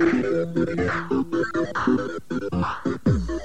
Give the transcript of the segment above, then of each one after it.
Thank you.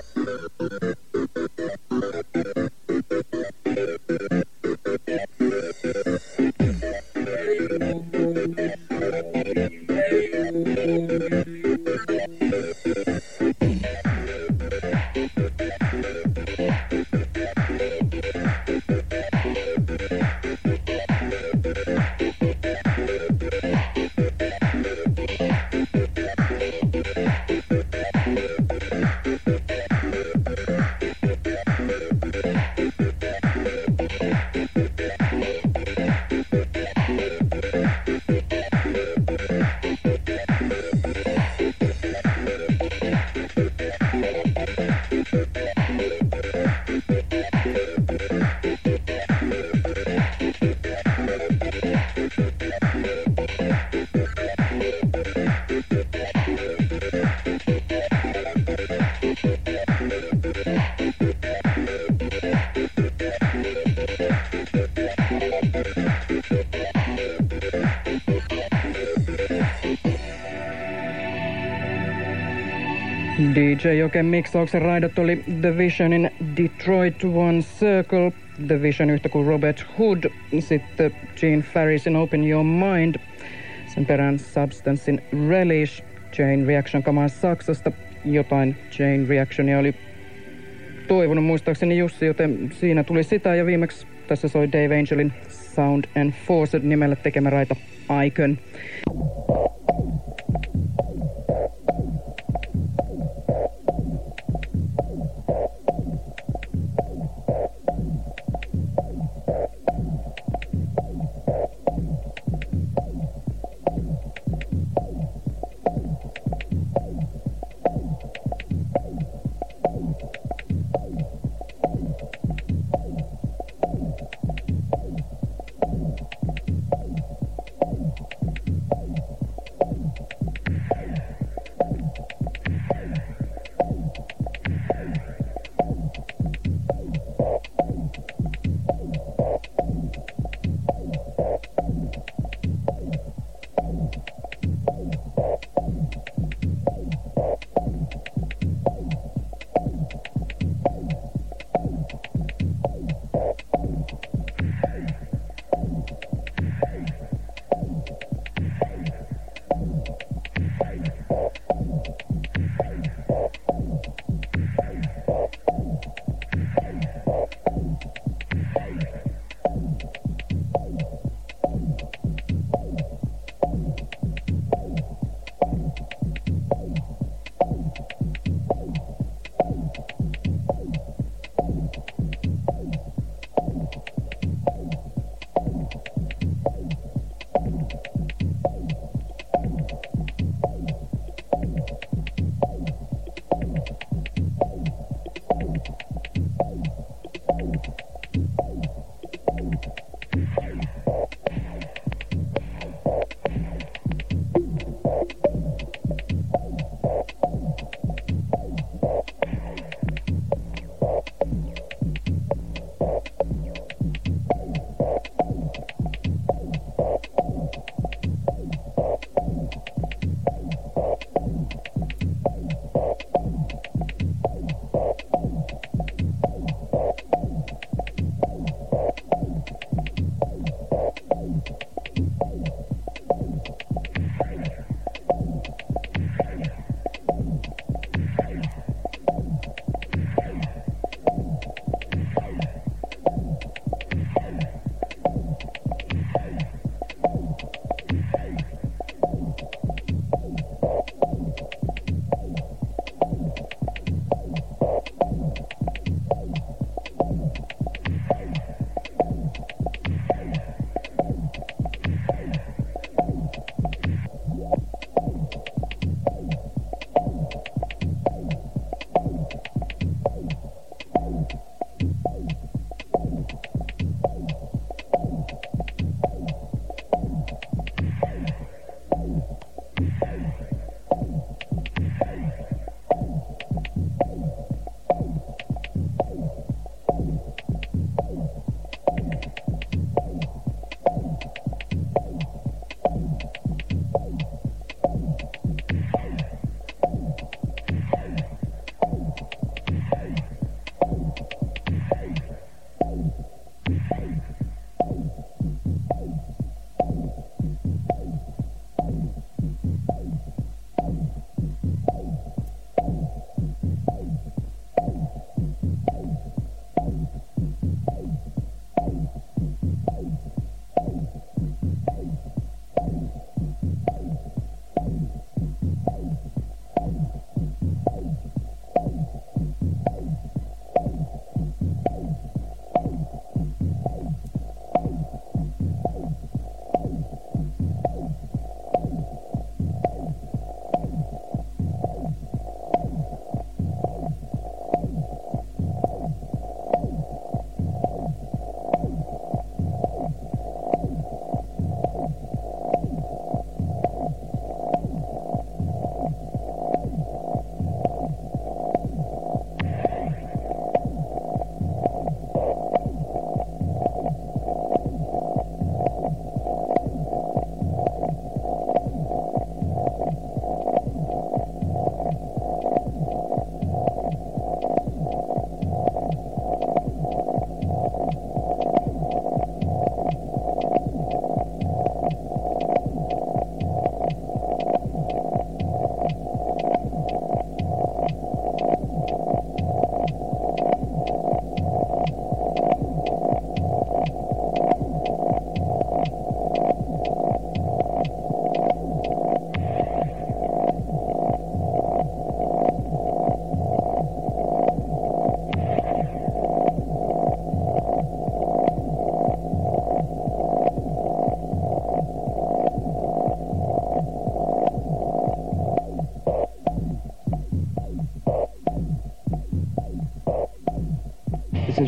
DJ Joken miksauksen raidot oli The Visionin Detroit One Circle, The Vision yhtä kuin Robert Hood, sitten Gene Farrisin Open Your Mind, sen perään Substancein Relish, Chain Reaction kamaa Saksasta, jotain Chain Reactionia oli toivonut muistaakseni Jussi, joten siinä tuli sitä ja viimeksi tässä soi Dave Angelin Sound and Force nimellä tekemä raita Icon.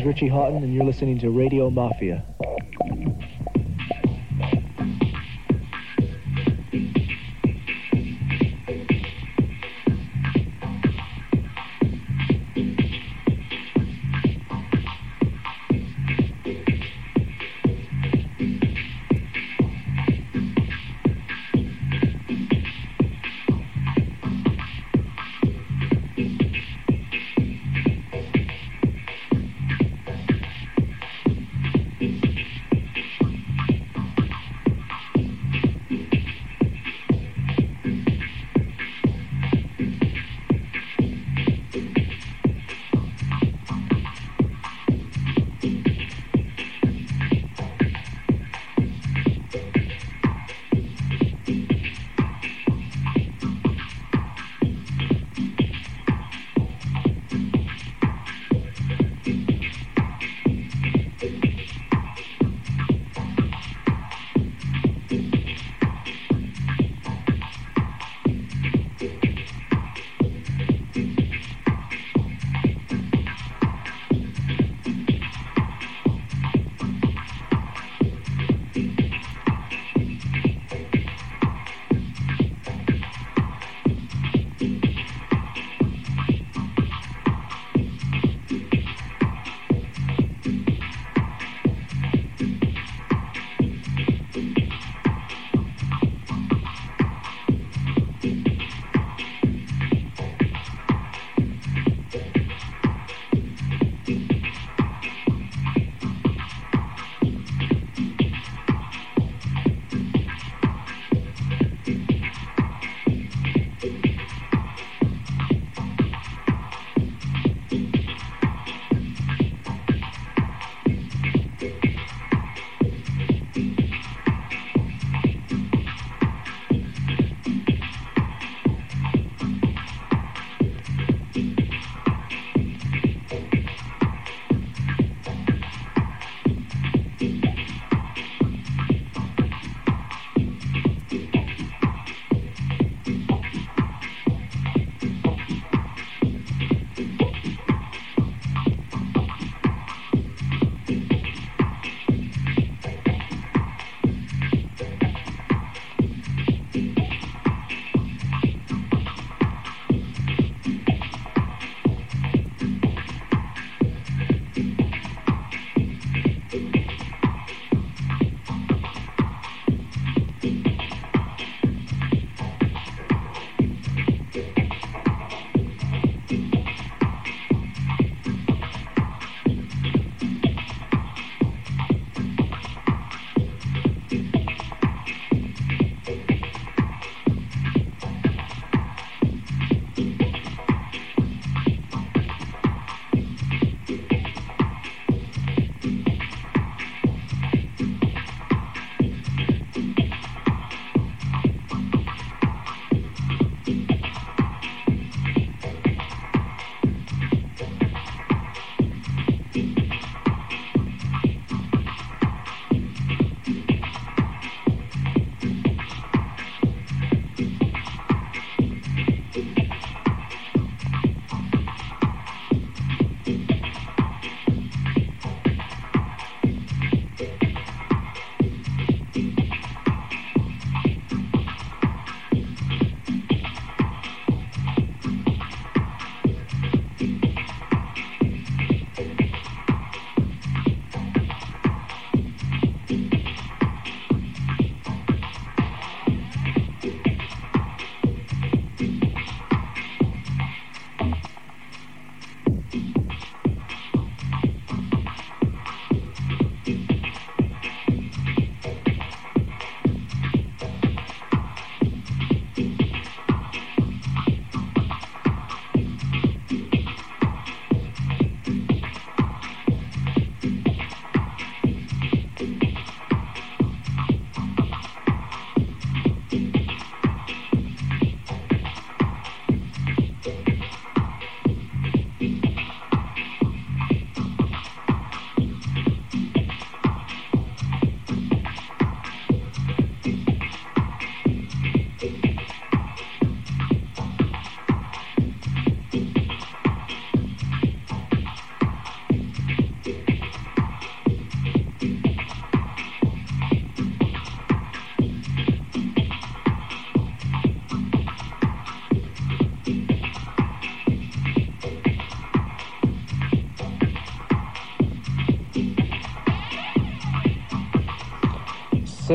Richie Houghton, and you're listening to Radio Mafia.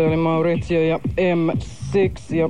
Voittaja oli Maurizio ja M6 ja...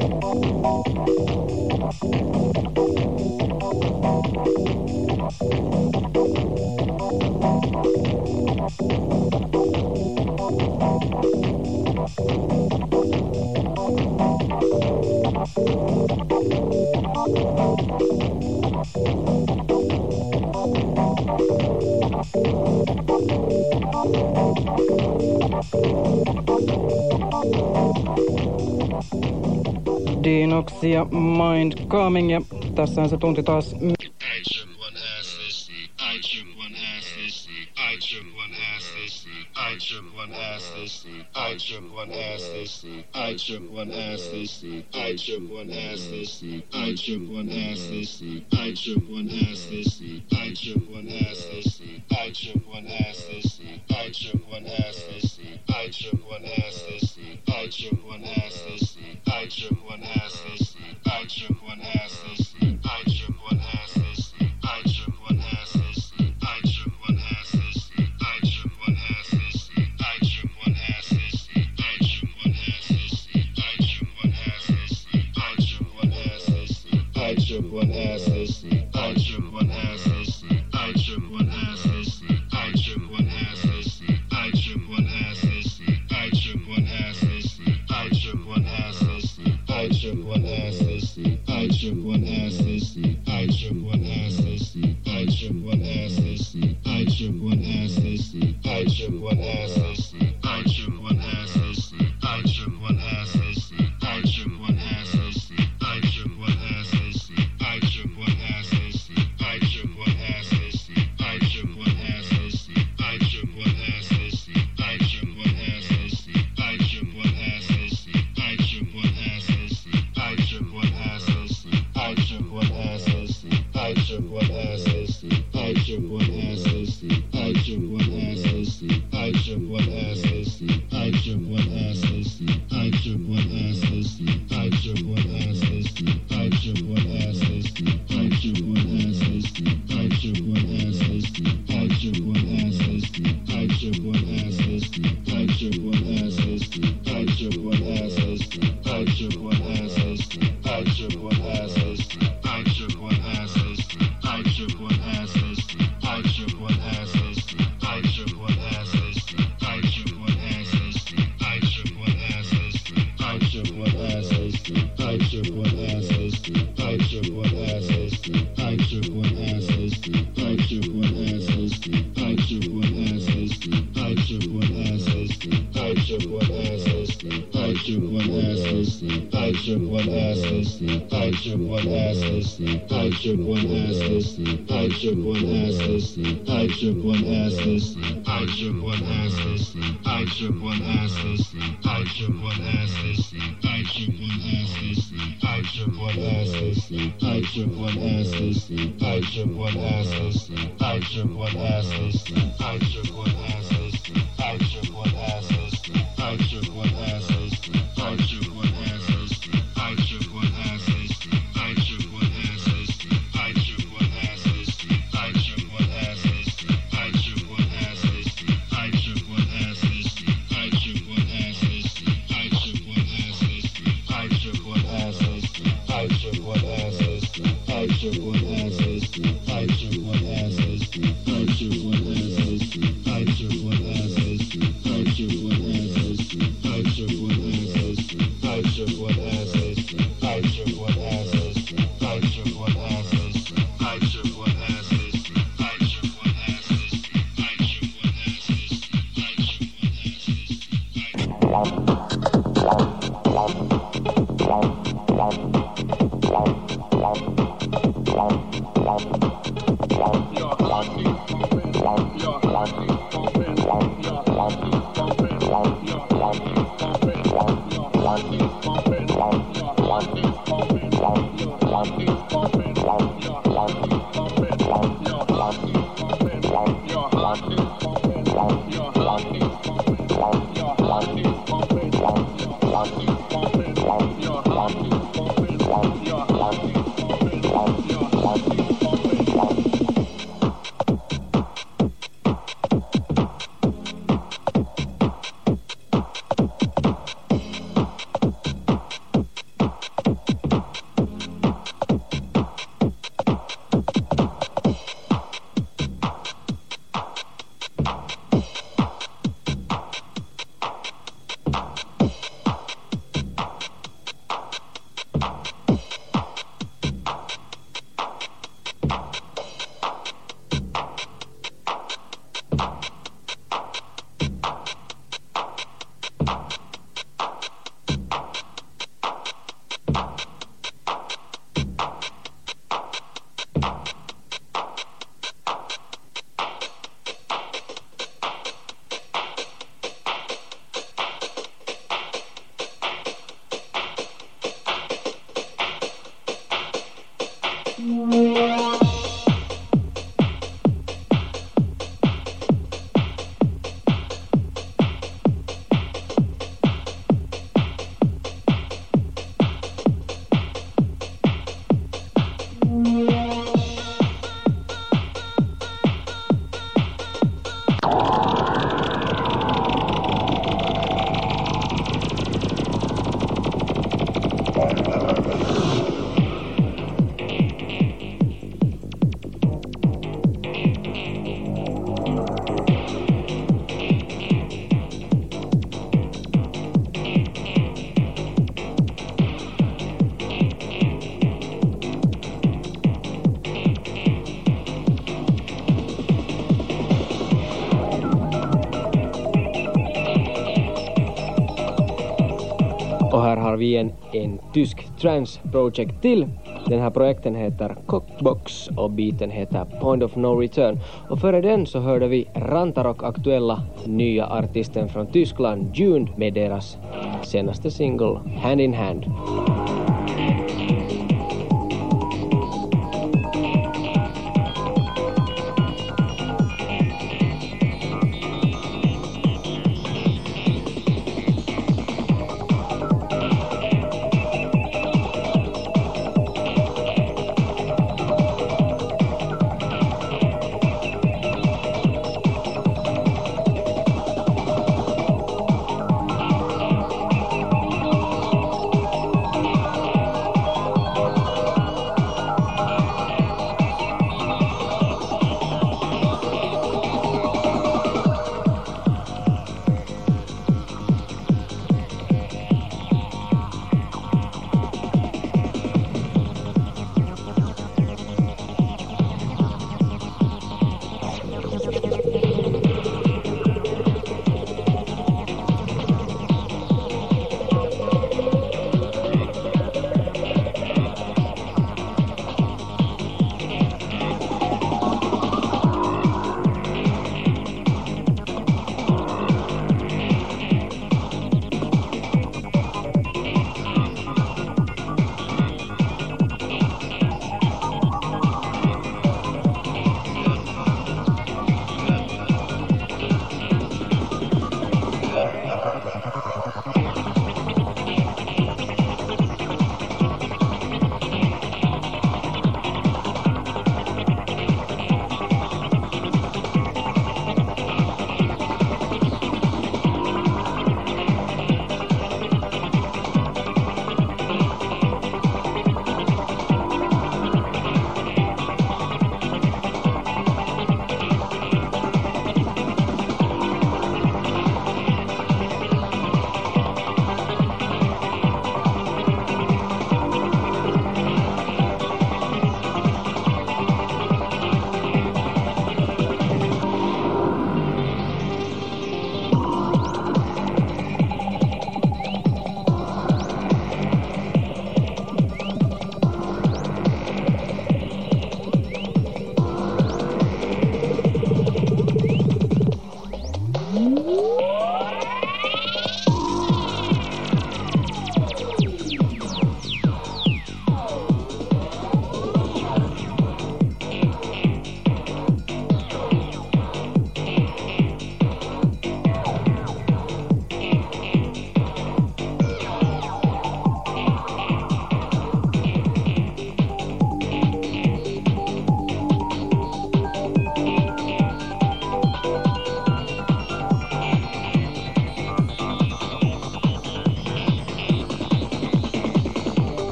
Dinoxia, Mind Coming ja on se tunti taas I trip on asses. I trip on asses. I trip on asses. I trip on asses. I trip on asses. I trip on asses. I trip on asses. I trip on asses. I trip on asses. I trip on asses. I trip on asses. Absolutely. Strip what Ashley vi tysk trance project till. Den här projekten heter Cockbox och biten heter Point of No Return. Och före den så hörde vi Rantarok aktuella nya artisten från Tyskland, June, med deras senaste single Hand in Hand.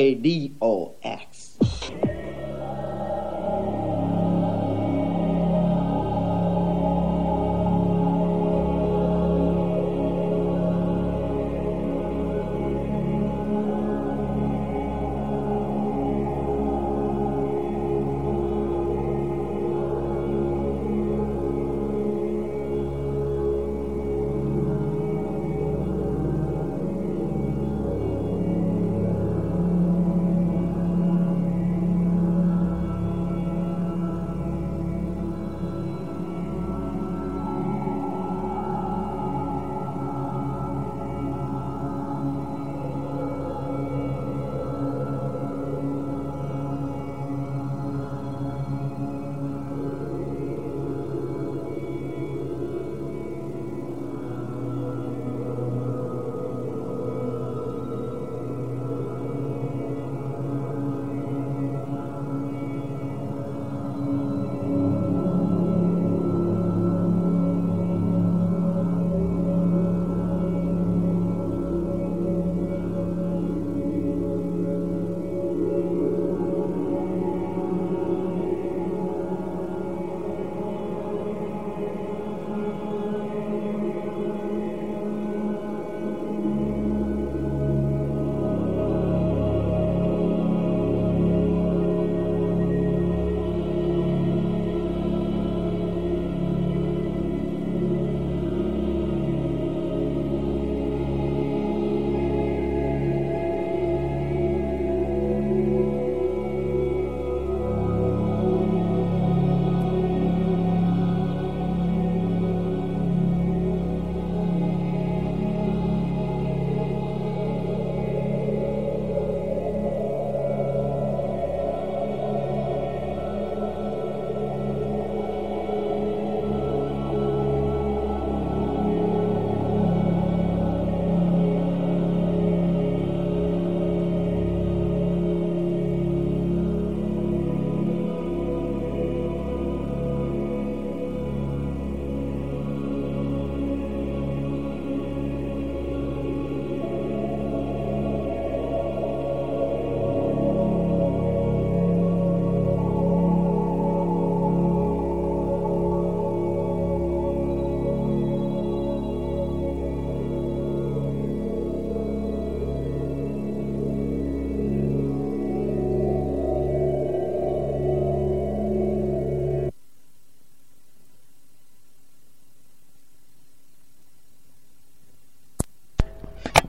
way deep